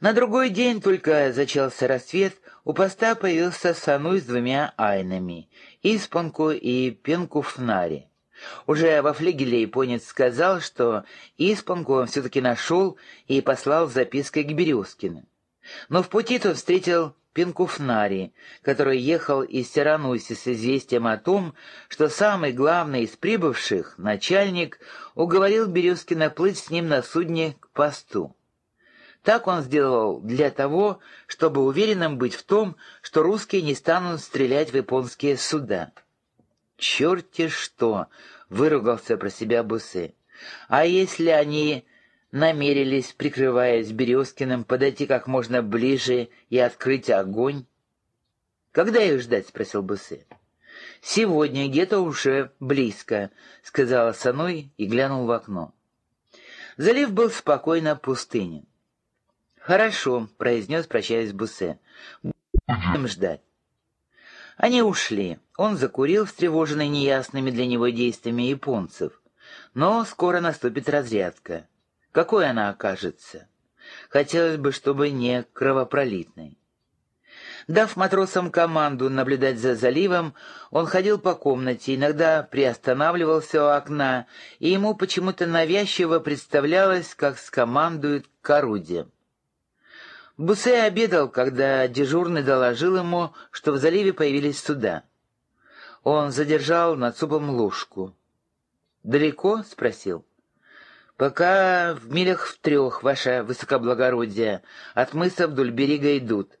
На другой день только зачался рассвет, у поста появился Сануй с двумя айнами — Испанку и Пенку Фнари. Уже во флигеле японец сказал, что Испанку он все-таки нашел и послал с запиской к Березкину. Но в пути тот встретил Пинкуфнари, который ехал из Сирануси с известием о том, что самый главный из прибывших, начальник, уговорил Березкина плыть с ним на судне к посту. Так он сделал для того, чтобы уверенным быть в том, что русские не станут стрелять в японские суда. «Черти что!» — выругался про себя Бусы. «А если они намерились, прикрываясь Березкиным, подойти как можно ближе и открыть огонь. «Когда их ждать?» — спросил Бусы. «Сегодня где-то уже близко», — сказала Саной и глянул в окно. Залив был спокойно пустынен. «Хорошо», — произнес, прощаясь Бусе. «Будем ждать». Они ушли. Он закурил, встревоженный неясными для него действиями японцев. Но скоро наступит разрядка. Какой она окажется? Хотелось бы, чтобы не кровопролитной. Дав матросам команду наблюдать за заливом, он ходил по комнате, иногда приостанавливался у окна, и ему почему-то навязчиво представлялось, как скомандует к орудиям. Бусе обедал, когда дежурный доложил ему, что в заливе появились суда. Он задержал над супом ложку. «Далеко?» — спросил. «Пока в милях в трех, ваше высокоблагородие, от мыса вдоль берега идут».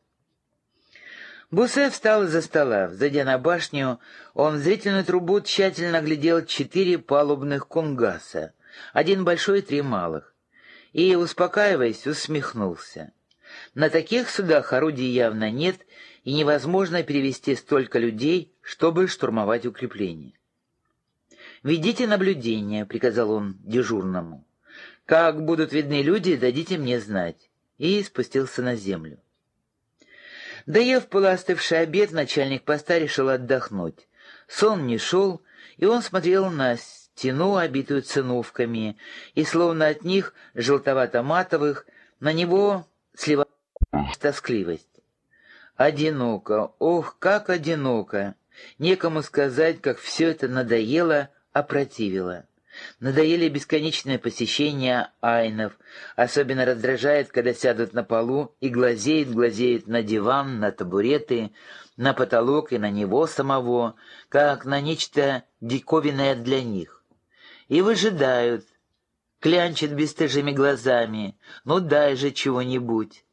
Бусе встал из-за стола. Зайдя на башню, он в зрительную трубу тщательно глядел четыре палубных кунгаса, один большой и три малых, и, успокаиваясь, усмехнулся. На таких судах орудий явно нет, и невозможно перевести столько людей, чтобы штурмовать укрепления. «Ведите наблюдение», — приказал он дежурному. Как будут видны люди, дадите мне знать. И спустился на землю. Доев полуостывший обед, начальник поста решил отдохнуть. Сон не шел, и он смотрел на стену, обитую циновками, и словно от них, желтовато-матовых, на него сливалась тоскливость. Одиноко, ох, как одиноко! Некому сказать, как все это надоело, опротивило. Надоели бесконечное посещение айнов. Особенно раздражает, когда сядут на полу и глазеют, глазеют на диван, на табуреты, на потолок и на него самого, как на нечто диковинное для них. И выжидают, клянчат бесстыжими глазами, ну дай же чего-нибудь.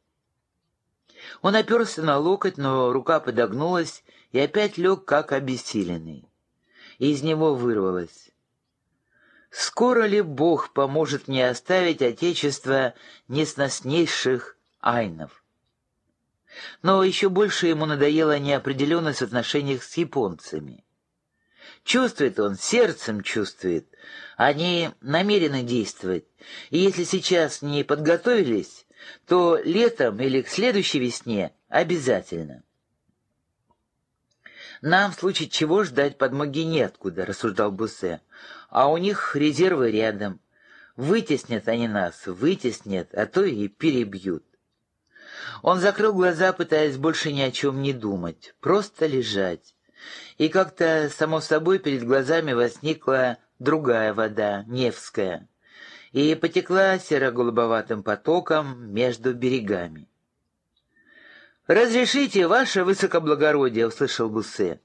Он оперся на локоть, но рука подогнулась и опять лег, как обессиленный. Из него вырвалось. Скоро ли Бог поможет мне оставить отечество несноснейших айнов? Но еще больше ему надоела неопределенность в отношениях с японцами. Чувствует он, сердцем чувствует. Они намерены действовать, и если сейчас не подготовились, то летом или к следующей весне обязательно. «Нам в случае чего ждать подмоги неоткуда», — рассуждал Бусе. «А у них резервы рядом. Вытеснят они нас, вытеснят, а то и перебьют». Он закрыл глаза, пытаясь больше ни о чем не думать, просто лежать. И как-то, само собой, перед глазами возникла другая вода, Невская, и потекла серо-голубоватым потоком между берегами. «Разрешите, ваше высокоблагородие», — услышал Бусе.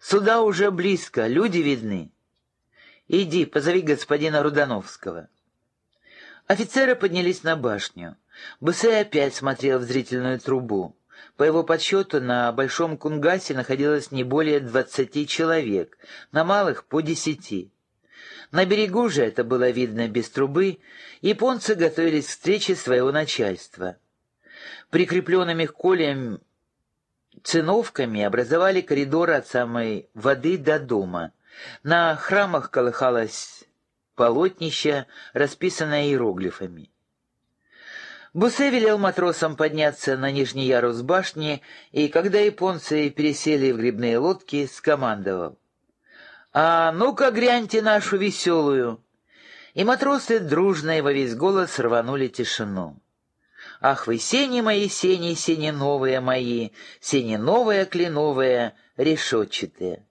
«Суда уже близко, люди видны». «Иди, позови господина Рудановского». Офицеры поднялись на башню. Бусе опять смотрел в зрительную трубу. По его подсчету, на Большом Кунгасе находилось не более двадцати человек, на малых — по десяти. На берегу же, это было видно без трубы, японцы готовились к встрече своего начальства прикрепленными к колям циновками образовали коридоры от самой воды до дома. На храмах колыхалось полотнище, расписанное иероглифами. Бусе велел матросам подняться на нижний ярус башни, и когда японцы пересели в грибные лодки, скомандовал. «А ну-ка гряньте нашу веселую!» И матросы дружно и во весь голос рванули тишину. Ах вы, сени мои, сени, сени новые мои, сени новые, кленовые, решетчатые.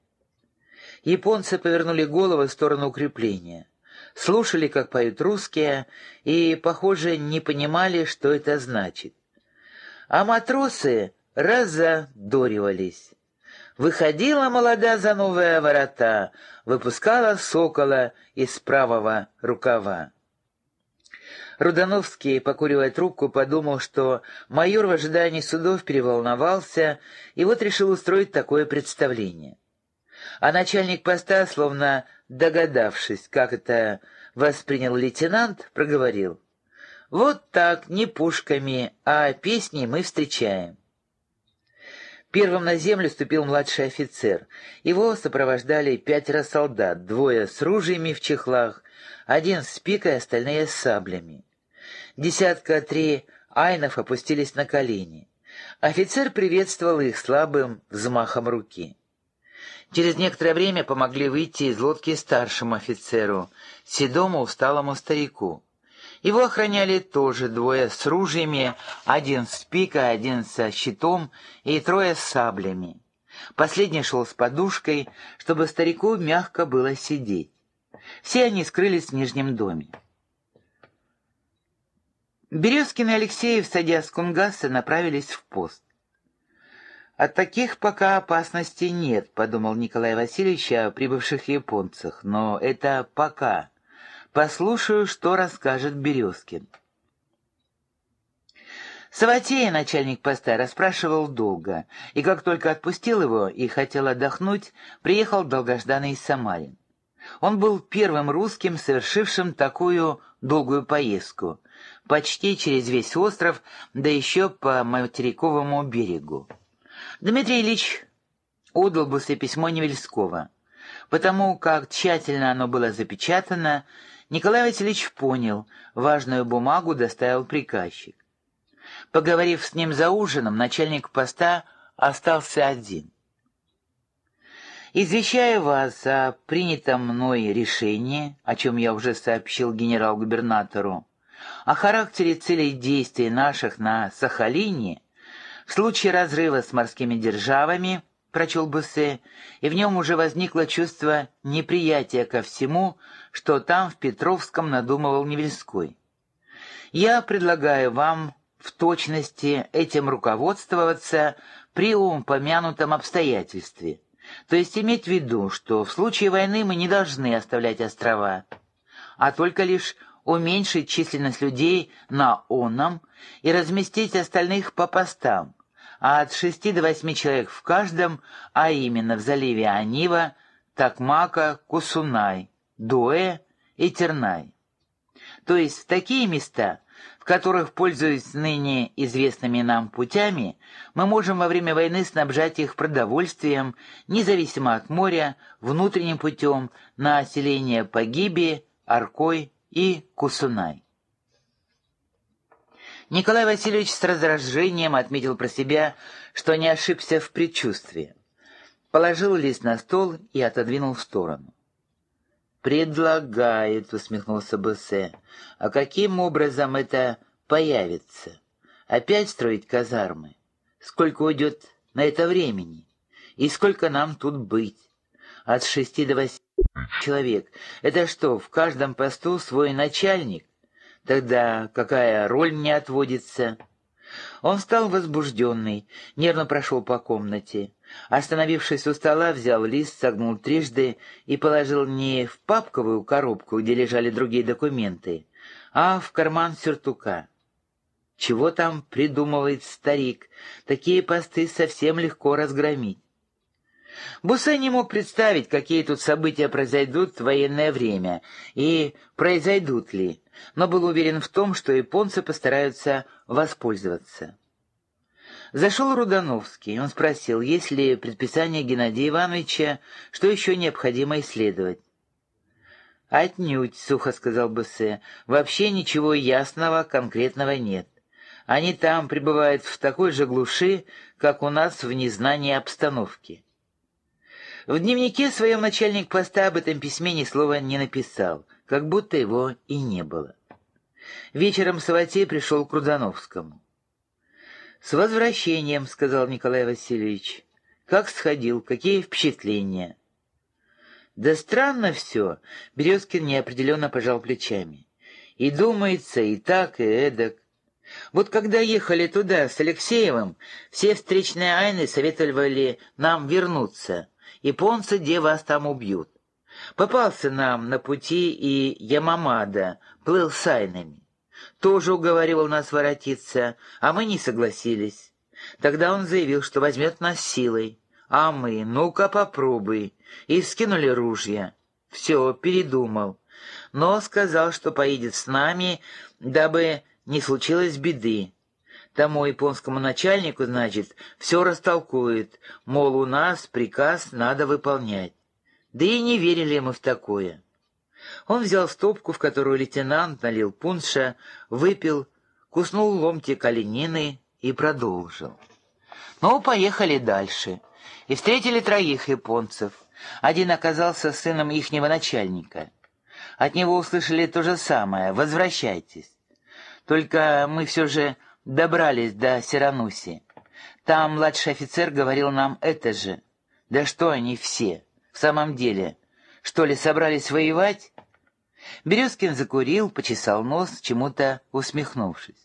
Японцы повернули головы в сторону укрепления. Слушали, как поют русские, и, похоже, не понимали, что это значит. А матросы разодоривались. Выходила молода за новые ворота, выпускала сокола из правого рукава. Рудановский, покуривая трубку, подумал, что майор в ожидании судов переволновался и вот решил устроить такое представление. А начальник поста, словно догадавшись, как это воспринял лейтенант, проговорил. «Вот так, не пушками, а песней мы встречаем». Первым на землю ступил младший офицер. Его сопровождали пятеро солдат, двое с ружьями в чехлах, один с пикой, остальные с саблями. Десятка три айнов опустились на колени. Офицер приветствовал их слабым взмахом руки. Через некоторое время помогли выйти из лодки старшему офицеру, седому усталому старику. Его охраняли тоже двое с ружьями, один с пикой, один со щитом и трое с саблями. Последний шел с подушкой, чтобы старику мягко было сидеть. Все они скрылись в нижнем доме. Березкин и Алексеев, садя с Кунгаса, направились в пост. «От таких пока опасностей нет», — подумал Николай Васильевич о прибывших японцах, «но это пока». Послушаю, что расскажет Березкин. Саватея, начальник поста, расспрашивал долго, и как только отпустил его и хотел отдохнуть, приехал долгожданный Самарин. Он был первым русским, совершившим такую долгую поездку, почти через весь остров, да еще по материковому берегу. Дмитрий Ильич отдал бы письмо Невельского. Потому как тщательно оно было запечатано, Николай Васильевич понял, важную бумагу доставил приказчик. Поговорив с ним за ужином, начальник поста остался один. «Извещаю вас о принятом мной решении, о чем я уже сообщил генерал-губернатору, о характере целей действий наших на Сахалине в случае разрыва с морскими державами – прочел Бессе, и в нем уже возникло чувство неприятия ко всему, что там, в Петровском, надумывал Невельской. Я предлагаю вам в точности этим руководствоваться при упомянутом обстоятельстве, то есть иметь в виду, что в случае войны мы не должны оставлять острова, а только лишь уменьшить численность людей на оном и разместить остальных по постам, а от шести до восьми человек в каждом, а именно в заливе Анива, Такмака, Кусунай, Дуэ и Тернай. То есть в такие места, в которых, пользуясь ныне известными нам путями, мы можем во время войны снабжать их продовольствием, независимо от моря, внутренним путем, на оселение Погиби, Аркой и Кусунай. Николай Васильевич с раздражением отметил про себя, что не ошибся в предчувствии. Положил лист на стол и отодвинул в сторону. «Предлагает», — усмехнулся Бессе. «А каким образом это появится? Опять строить казармы? Сколько уйдет на это времени? И сколько нам тут быть? От шести до восьми человек. Это что, в каждом посту свой начальник? Тогда какая роль мне отводится? Он стал возбужденный, нервно прошел по комнате. Остановившись у стола, взял лист, согнул трижды и положил не в папковую коробку, где лежали другие документы, а в карман сюртука. Чего там придумывает старик? Такие посты совсем легко разгромить. Бусе не мог представить, какие тут события произойдут в военное время, и произойдут ли, но был уверен в том, что японцы постараются воспользоваться. Зашел Рудановский. Он спросил, есть ли предписание Геннадия Ивановича, что еще необходимо исследовать. «Отнюдь», — сухо сказал Бессе, — «вообще ничего ясного, конкретного нет. Они там пребывают в такой же глуши, как у нас в незнании обстановки». В дневнике своем начальник поста об этом письме ни слова не написал, как будто его и не было. Вечером Саватей пришел к Рудановскому. «С возвращением», — сказал Николай Васильевич. «Как сходил? Какие впечатления?» «Да странно все», — Березкин неопределенно пожал плечами. «И думается, и так, и эдак. Вот когда ехали туда с Алексеевым, все встречные айны советовали нам вернуться. Японцы где вас там убьют. Попался нам на пути и Ямамада, плыл с айнами тоже уговаривал нас воротиться, а мы не согласились. Тогда он заявил, что возьмет нас силой, а мы, ну-ка попробуй, и скинули ружья. Все, передумал, но сказал, что поедет с нами, дабы не случилось беды. Тому японскому начальнику, значит, все растолкует, мол, у нас приказ надо выполнять. Да и не верили мы в такое. Он взял стопку, в которую лейтенант налил пунша, выпил, куснул ломтик оленины и продолжил. Ну, поехали дальше. И встретили троих японцев. Один оказался сыном ихнего начальника. От него услышали то же самое «возвращайтесь». Только мы все же добрались до Сирануси. Там младший офицер говорил нам это же. Да что они все, в самом деле, что ли, собрались воевать? Березкин закурил, почесал нос, чему-то усмехнувшись.